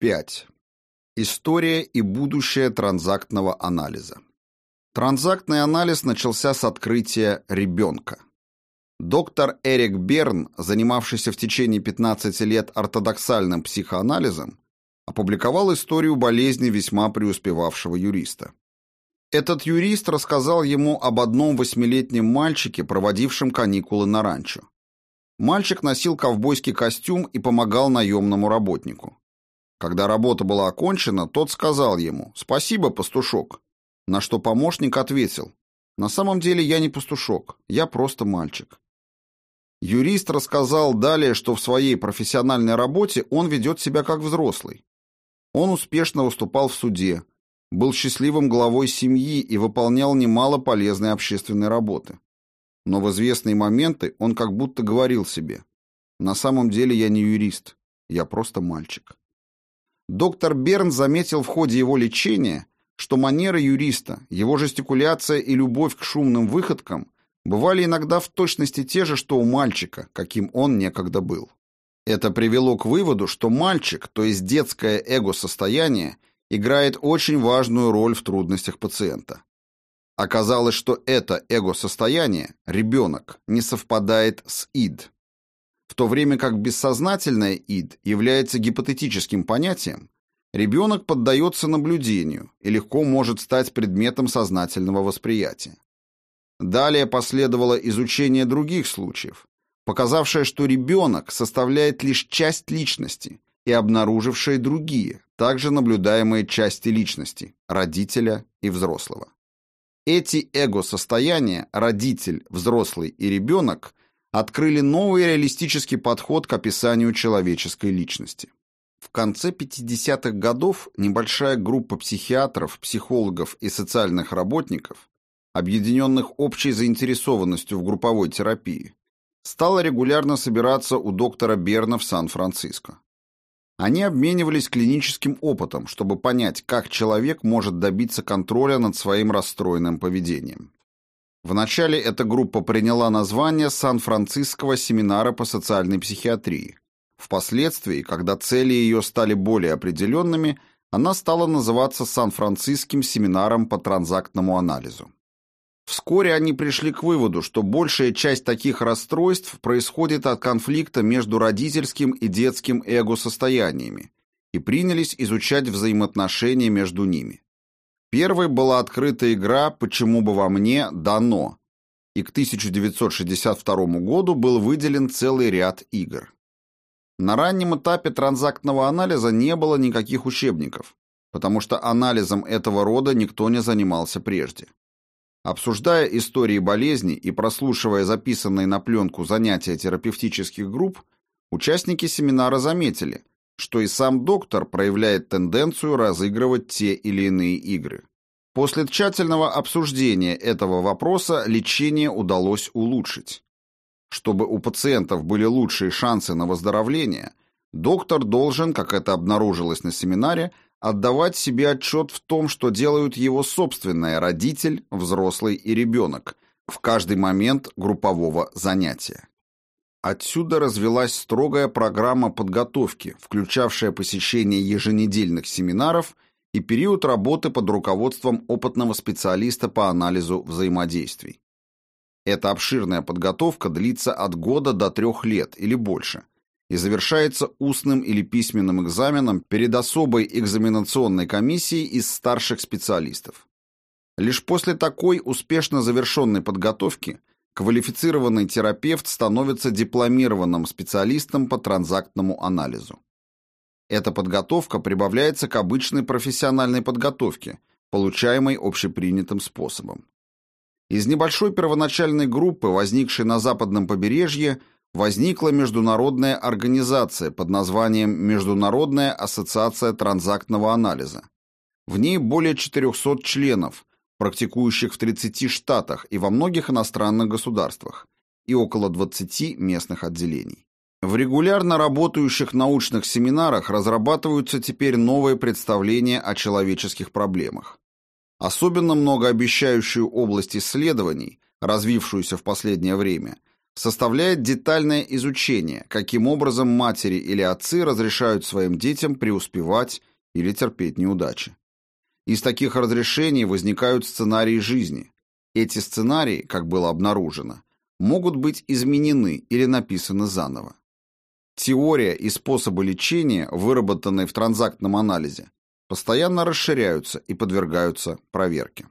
5. История и будущее транзактного анализа. Транзактный анализ начался с открытия ребенка. Доктор Эрик Берн, занимавшийся в течение 15 лет ортодоксальным психоанализом, опубликовал историю болезни весьма преуспевавшего юриста. Этот юрист рассказал ему об одном восьмилетнем мальчике, проводившем каникулы на ранчо. Мальчик носил ковбойский костюм и помогал наемному работнику. Когда работа была окончена, тот сказал ему «Спасибо, пастушок», на что помощник ответил «На самом деле я не пастушок, я просто мальчик». Юрист рассказал далее, что в своей профессиональной работе он ведет себя как взрослый. Он успешно выступал в суде, был счастливым главой семьи и выполнял немало полезной общественной работы. Но в известные моменты он как будто говорил себе «На самом деле я не юрист, я просто мальчик». Доктор Берн заметил в ходе его лечения, что манера юриста, его жестикуляция и любовь к шумным выходкам бывали иногда в точности те же, что у мальчика, каким он некогда был. Это привело к выводу, что мальчик, то есть детское эго-состояние, играет очень важную роль в трудностях пациента. Оказалось, что это эго-состояние, ребенок, не совпадает с ид. В то время как бессознательное ид является гипотетическим понятием, ребенок поддается наблюдению и легко может стать предметом сознательного восприятия. Далее последовало изучение других случаев, показавшее, что ребенок составляет лишь часть личности и обнаружившее другие, также наблюдаемые части личности, родителя и взрослого. Эти эго-состояния, родитель, взрослый и ребенок, открыли новый реалистический подход к описанию человеческой личности. В конце 50-х годов небольшая группа психиатров, психологов и социальных работников, объединенных общей заинтересованностью в групповой терапии, стала регулярно собираться у доктора Берна в Сан-Франциско. Они обменивались клиническим опытом, чтобы понять, как человек может добиться контроля над своим расстроенным поведением. Вначале эта группа приняла название Сан-Франциского семинара по социальной психиатрии. Впоследствии, когда цели ее стали более определенными, она стала называться Сан-Франциским семинаром по транзактному анализу. Вскоре они пришли к выводу, что большая часть таких расстройств происходит от конфликта между родительским и детским эго-состояниями и принялись изучать взаимоотношения между ними. Первой была открыта игра «Почему бы во мне дано», и к 1962 году был выделен целый ряд игр. На раннем этапе транзактного анализа не было никаких учебников, потому что анализом этого рода никто не занимался прежде. Обсуждая истории болезни и прослушивая записанные на пленку занятия терапевтических групп, участники семинара заметили, что и сам доктор проявляет тенденцию разыгрывать те или иные игры. После тщательного обсуждения этого вопроса лечение удалось улучшить. Чтобы у пациентов были лучшие шансы на выздоровление, доктор должен, как это обнаружилось на семинаре, отдавать себе отчет в том, что делают его собственные родитель, взрослый и ребенок в каждый момент группового занятия. Отсюда развилась строгая программа подготовки, включавшая посещение еженедельных семинаров и период работы под руководством опытного специалиста по анализу взаимодействий. Эта обширная подготовка длится от года до трех лет или больше и завершается устным или письменным экзаменом перед особой экзаменационной комиссией из старших специалистов. Лишь после такой успешно завершенной подготовки квалифицированный терапевт становится дипломированным специалистом по транзактному анализу. Эта подготовка прибавляется к обычной профессиональной подготовке, получаемой общепринятым способом. Из небольшой первоначальной группы, возникшей на западном побережье, возникла международная организация под названием Международная ассоциация транзактного анализа. В ней более 400 членов, практикующих в 30 штатах и во многих иностранных государствах, и около 20 местных отделений. В регулярно работающих научных семинарах разрабатываются теперь новые представления о человеческих проблемах. Особенно многообещающую область исследований, развившуюся в последнее время, составляет детальное изучение, каким образом матери или отцы разрешают своим детям преуспевать или терпеть неудачи. Из таких разрешений возникают сценарии жизни. Эти сценарии, как было обнаружено, могут быть изменены или написаны заново. Теория и способы лечения, выработанные в транзактном анализе, постоянно расширяются и подвергаются проверке.